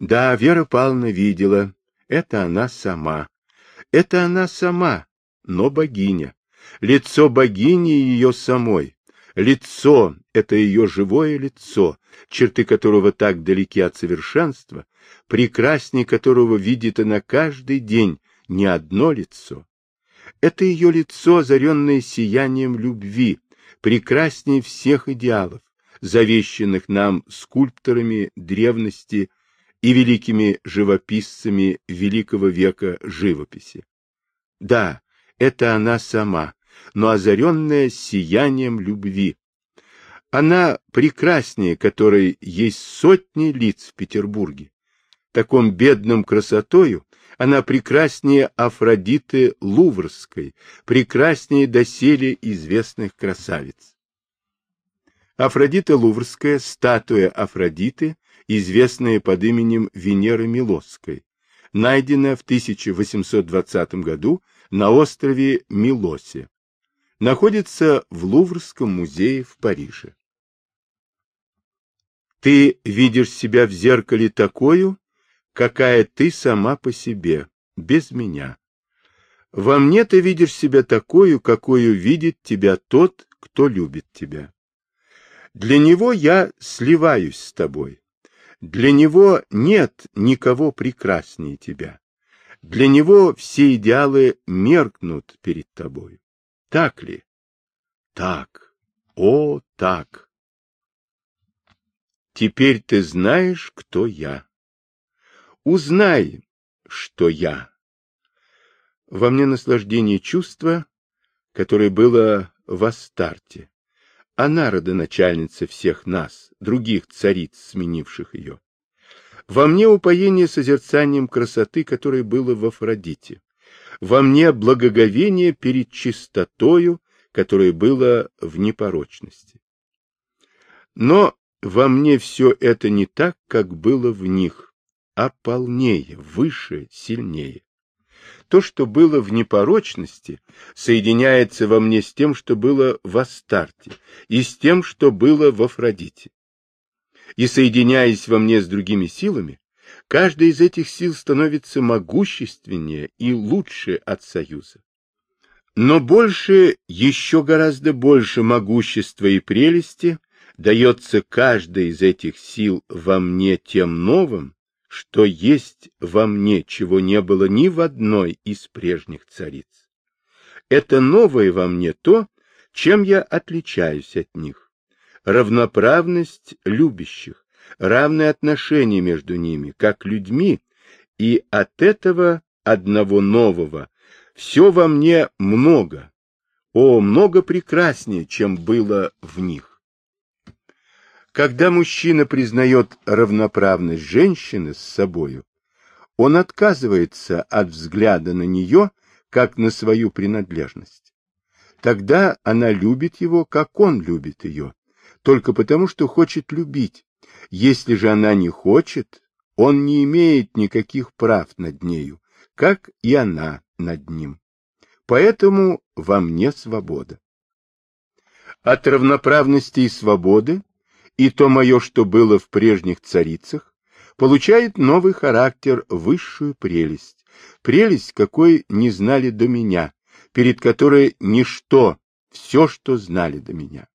Да, Вера Павловна видела. Это она сама. Это она сама, но богиня. Лицо богини ее самой. Лицо — это ее живое лицо, черты которого так далеки от совершенства, прекраснее которого видит она каждый день не одно лицо. Это ее лицо, озаренное сиянием любви, прекраснее всех идеалов, завещанных нам скульпторами древности и великими живописцами великого века живописи. Да, это она сама, но озаренная сиянием любви. Она прекраснее, которой есть сотни лиц в Петербурге. Таком бедным красотою она прекраснее Афродиты Луврской, прекраснее доселе известных красавиц. Афродита Луврская, статуя Афродиты, известная под именем Венеры Милосской, найдена в 1820 году на острове Милосе. Находится в Луврском музее в Париже. Ты видишь себя в зеркале такую, какая ты сама по себе, без меня. Во мне ты видишь себя такую, какую видит тебя тот, кто любит тебя. Для него я сливаюсь с тобой. Для него нет никого прекраснее тебя. Для него все идеалы меркнут перед тобой. Так ли? Так. О, так. Теперь ты знаешь, кто я. Узнай, что я. Во мне наслаждение чувства, которое было в Астарте. Она родоначальница всех нас, других цариц, сменивших ее. Во мне упоение созерцанием красоты, которое было в Афродите. Во мне благоговение перед чистотою, которое было в непорочности. Но во мне все это не так, как было в них, а полнее, выше, сильнее. То, что было в непорочности, соединяется во мне с тем, что было в Астарте, и с тем, что было в Афродите. И соединяясь во мне с другими силами, каждая из этих сил становится могущественнее и лучше от союза. Но больше, еще гораздо больше могущества и прелести дается каждой из этих сил во мне тем новым, что есть во мне, чего не было ни в одной из прежних цариц. Это новое во мне то, чем я отличаюсь от них. Равноправность любящих, равное отношение между ними, как людьми, и от этого одного нового все во мне много, о, много прекраснее, чем было в них. Когда мужчина признает равноправность женщины с собою, он отказывается от взгляда на нее, как на свою принадлежность. Тогда она любит его, как он любит ее, только потому, что хочет любить. Если же она не хочет, он не имеет никаких прав над нею, как и она над ним. Поэтому во мне свобода. От равноправности и свободы и то мое, что было в прежних царицах, получает новый характер, высшую прелесть, прелесть, какой не знали до меня, перед которой ничто, все, что знали до меня.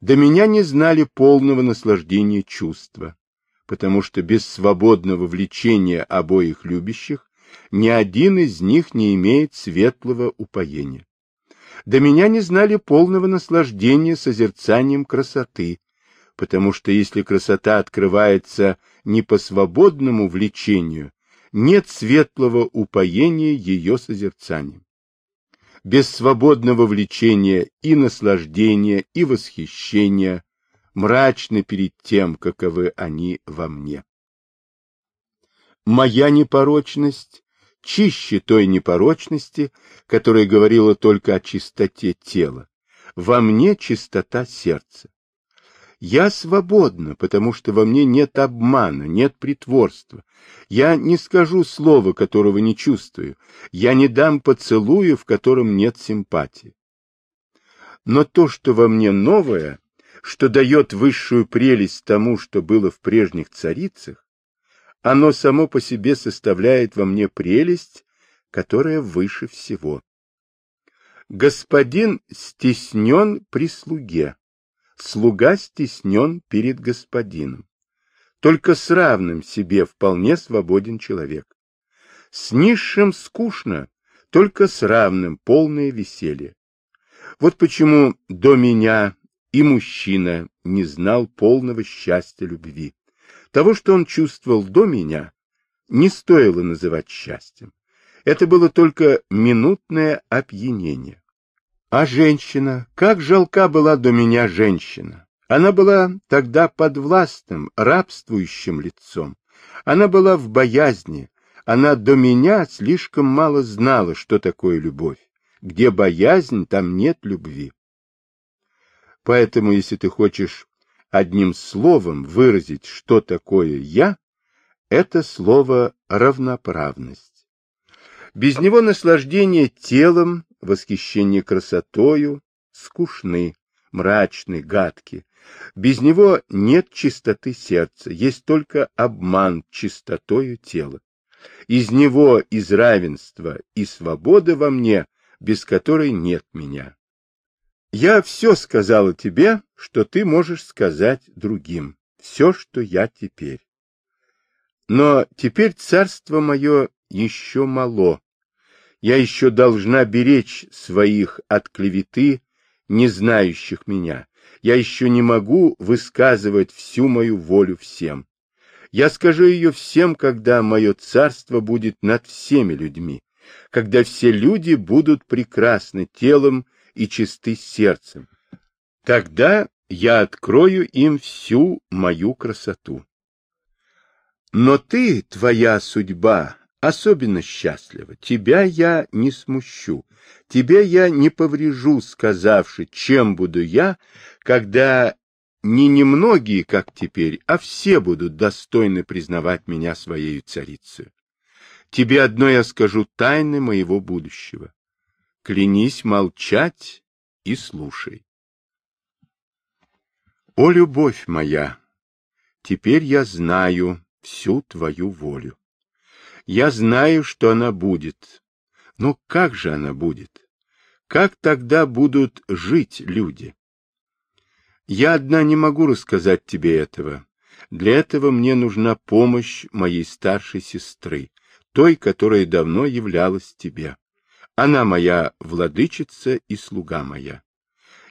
До меня не знали полного наслаждения чувства, потому что без свободного влечения обоих любящих ни один из них не имеет светлого упоения до меня не знали полного наслаждения созерцанием красоты, потому что если красота открывается не по свободному влечению, нет светлого упоения ее созерцанием. Без свободного влечения и наслаждения, и восхищения, мрачны перед тем, каковы они во мне. Моя непорочность чище той непорочности, которая говорила только о чистоте тела. Во мне чистота сердца. Я свободна, потому что во мне нет обмана, нет притворства. Я не скажу слова, которого не чувствую. Я не дам поцелуя, в котором нет симпатии. Но то, что во мне новое, что дает высшую прелесть тому, что было в прежних царицах, Оно само по себе составляет во мне прелесть, которая выше всего. Господин стеснен при слуге, слуга стеснен перед господином. Только с равным себе вполне свободен человек. С низшим скучно, только с равным полное веселье. Вот почему до меня и мужчина не знал полного счастья любви. Того, что он чувствовал до меня, не стоило называть счастьем. Это было только минутное опьянение. А женщина, как жалка была до меня женщина. Она была тогда под властным, рабствующим лицом. Она была в боязни. Она до меня слишком мало знала, что такое любовь. Где боязнь, там нет любви. Поэтому, если ты хочешь одним словом выразить, что такое «я», это слово «равноправность». Без него наслаждение телом, восхищение красотою скучны, мрачны, гадки. Без него нет чистоты сердца, есть только обман чистотою тела. Из него, из равенства и свободы во мне, без которой нет меня. Я все сказала тебе, что ты можешь сказать другим, все, что я теперь. Но теперь царство мое еще мало. Я еще должна беречь своих от клеветы, не знающих меня. Я еще не могу высказывать всю мою волю всем. Я скажу ее всем, когда мое царство будет над всеми людьми, когда все люди будут прекрасны телом и чисты сердцем. Тогда я открою им всю мою красоту. Но ты, твоя судьба, особенно счастлива. Тебя я не смущу, тебе я не поврежу, сказавши, чем буду я, когда не немногие, как теперь, а все будут достойны признавать меня своей царицей. Тебе одно я скажу тайны моего будущего. Клянись молчать и слушай. О, любовь моя, теперь я знаю всю твою волю. Я знаю, что она будет. Но как же она будет? Как тогда будут жить люди? Я одна не могу рассказать тебе этого. Для этого мне нужна помощь моей старшей сестры, той, которая давно являлась тебе. Она моя владычица и слуга моя.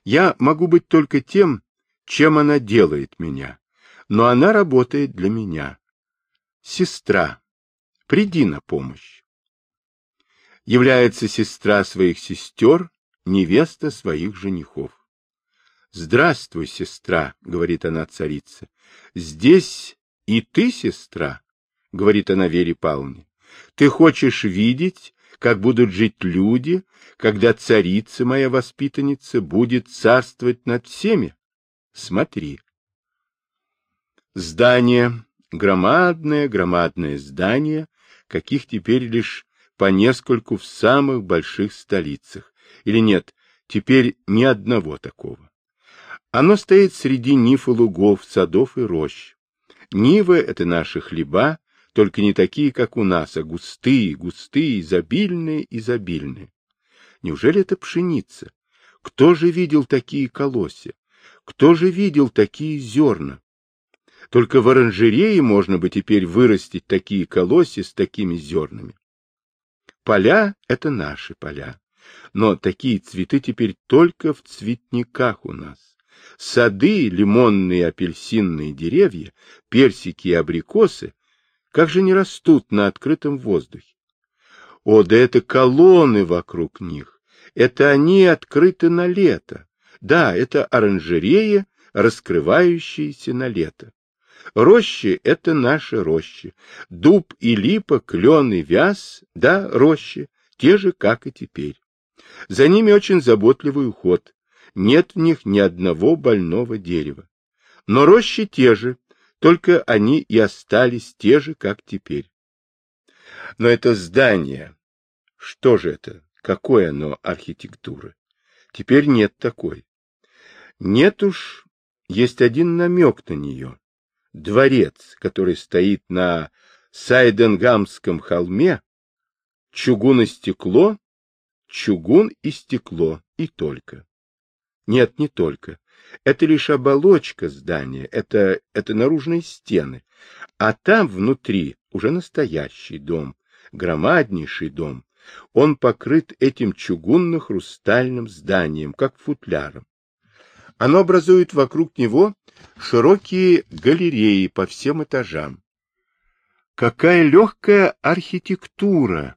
Я могу быть только тем, чем она делает меня, но она работает для меня. Сестра, приди на помощь. Является сестра своих сестер, невеста своих женихов. «Здравствуй, сестра», — говорит она царица. «Здесь и ты, сестра», — говорит она Вере Павловне. «Ты хочешь видеть, как будут жить люди, когда царица моя воспитанница будет царствовать над всеми? Смотри». Здание, громадное-громадное здание, каких теперь лишь по нескольку в самых больших столицах. Или нет, теперь ни одного такого. Оно стоит среди нив и лугов, садов и рощ. Нивы — это наши хлеба, только не такие, как у нас, а густые, густые, изобильные, изобильные. Неужели это пшеница? Кто же видел такие колосья? Кто же видел такие зерна? Только в оранжерее можно бы теперь вырастить такие колосья с такими зернами. Поля — это наши поля, но такие цветы теперь только в цветниках у нас. Сады, лимонные, апельсинные деревья, персики и абрикосы, как же не растут на открытом воздухе? О, да это колонны вокруг них, это они открыты на лето. Да, это оранжереи, раскрывающиеся на лето. Рощи — это наши рощи. Дуб и липа, клен и вяз, да, рощи, те же, как и теперь. За ними очень заботливый уход нет в них ни одного больного дерева. Но рощи те же, только они и остались те же, как теперь. Но это здание, что же это, какое оно архитектуры? Теперь нет такой. Нет уж, есть один намек на нее. Дворец, который стоит на Сайденгамском холме чугун и стекло, чугун и стекло, и только. Нет, не только. Это лишь оболочка здания, это, это наружные стены. А там внутри уже настоящий дом, громаднейший дом. Он покрыт этим чугунно-хрустальным зданием, как футляром. Оно образует вокруг него широкие галереи по всем этажам. Какая легкая архитектура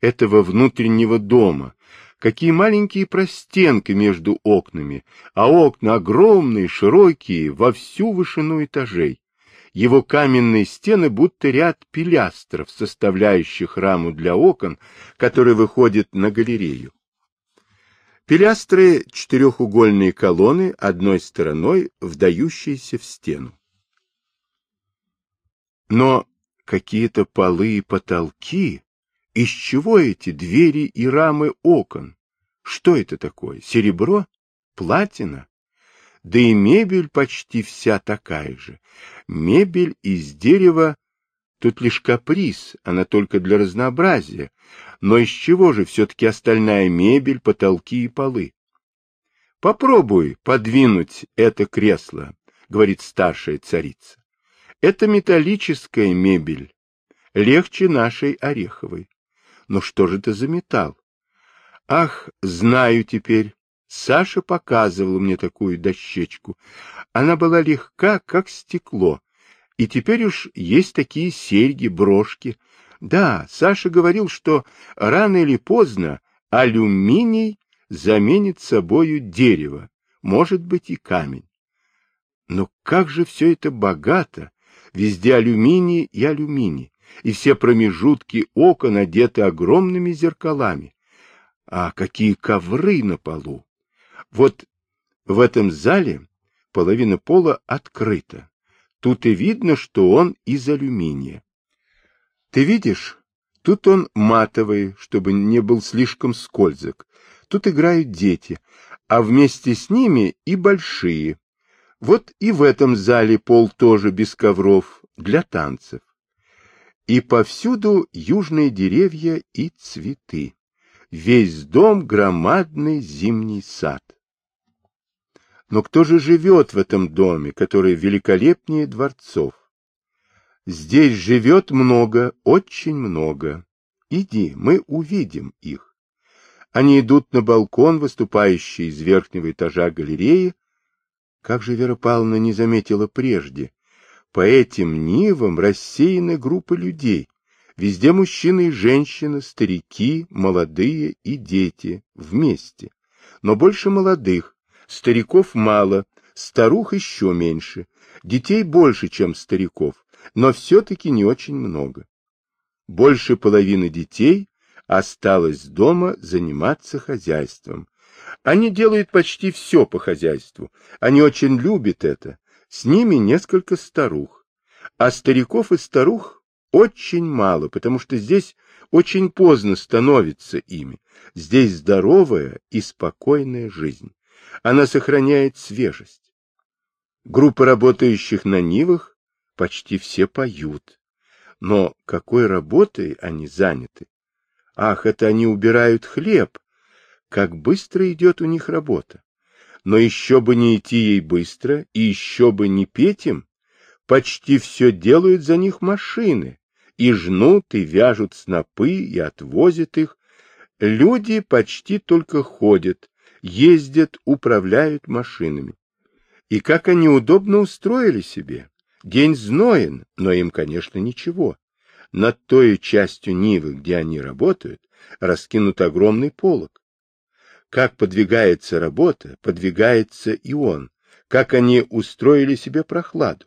этого внутреннего дома, какие маленькие простенки между окнами, а окна огромные, широкие, во всю вышину этажей. Его каменные стены будто ряд пилястров, составляющих раму для окон, который выходит на галерею. Пилястры — четырехугольные колонны, одной стороной вдающиеся в стену. Но какие-то полы и потолки, из чего эти двери и рамы окон? Что это такое? Серебро? Платина? Да и мебель почти вся такая же. Мебель из дерева тут лишь каприз, она только для разнообразия. Но из чего же все-таки остальная мебель, потолки и полы? Попробуй подвинуть это кресло, говорит старшая царица. Это металлическая мебель, легче нашей ореховой. Но что же это за металл? Ах, знаю теперь. Саша показывала мне такую дощечку. Она была легка, как стекло. И теперь уж есть такие серьги, брошки. Да, Саша говорил, что рано или поздно алюминий заменит собою дерево, может быть и камень. Но как же все это богато! Везде алюминий и алюминий и все промежутки окон одеты огромными зеркалами. А какие ковры на полу! Вот в этом зале половина пола открыта. Тут и видно, что он из алюминия. Ты видишь, тут он матовый, чтобы не был слишком скользок. Тут играют дети, а вместе с ними и большие. Вот и в этом зале пол тоже без ковров, для танцев и повсюду южные деревья и цветы. Весь дом — громадный зимний сад. Но кто же живет в этом доме, который великолепнее дворцов? Здесь живет много, очень много. Иди, мы увидим их. Они идут на балкон, выступающий из верхнего этажа галереи. Как же Вера Павловна не заметила прежде, по этим нивам рассеяны группы людей. Везде мужчины и женщины, старики, молодые и дети, вместе. Но больше молодых, стариков мало, старух еще меньше, детей больше, чем стариков, но все-таки не очень много. Больше половины детей осталось дома заниматься хозяйством. Они делают почти все по хозяйству, они очень любят это, с ними несколько старух. А стариков и старух очень мало, потому что здесь очень поздно становится ими. Здесь здоровая и спокойная жизнь. Она сохраняет свежесть. Группы работающих на Нивах почти все поют. Но какой работой они заняты? Ах, это они убирают хлеб. Как быстро идет у них работа но еще бы не идти ей быстро, и еще бы не петь им. Почти все делают за них машины, и жнут, и вяжут снопы, и отвозят их. Люди почти только ходят, ездят, управляют машинами. И как они удобно устроили себе. День зноен, но им, конечно, ничего. Над той частью Нивы, где они работают, раскинут огромный полог. Как подвигается работа, подвигается и он, как они устроили себе прохладу.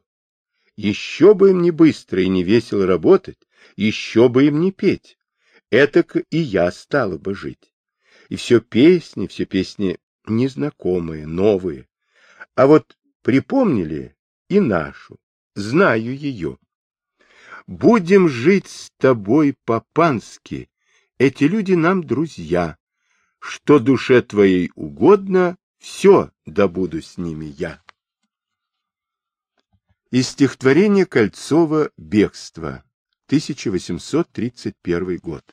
Еще бы им не быстро и не весело работать, еще бы им не петь. Этак и я стала бы жить. И все песни, все песни незнакомые, новые. А вот припомнили и нашу, знаю ее. Будем жить с тобой по-пански, эти люди нам друзья, что душе твоей угодно, все добуду с ними я. Из стихотворения Кольцова «Бегство». 1831 год.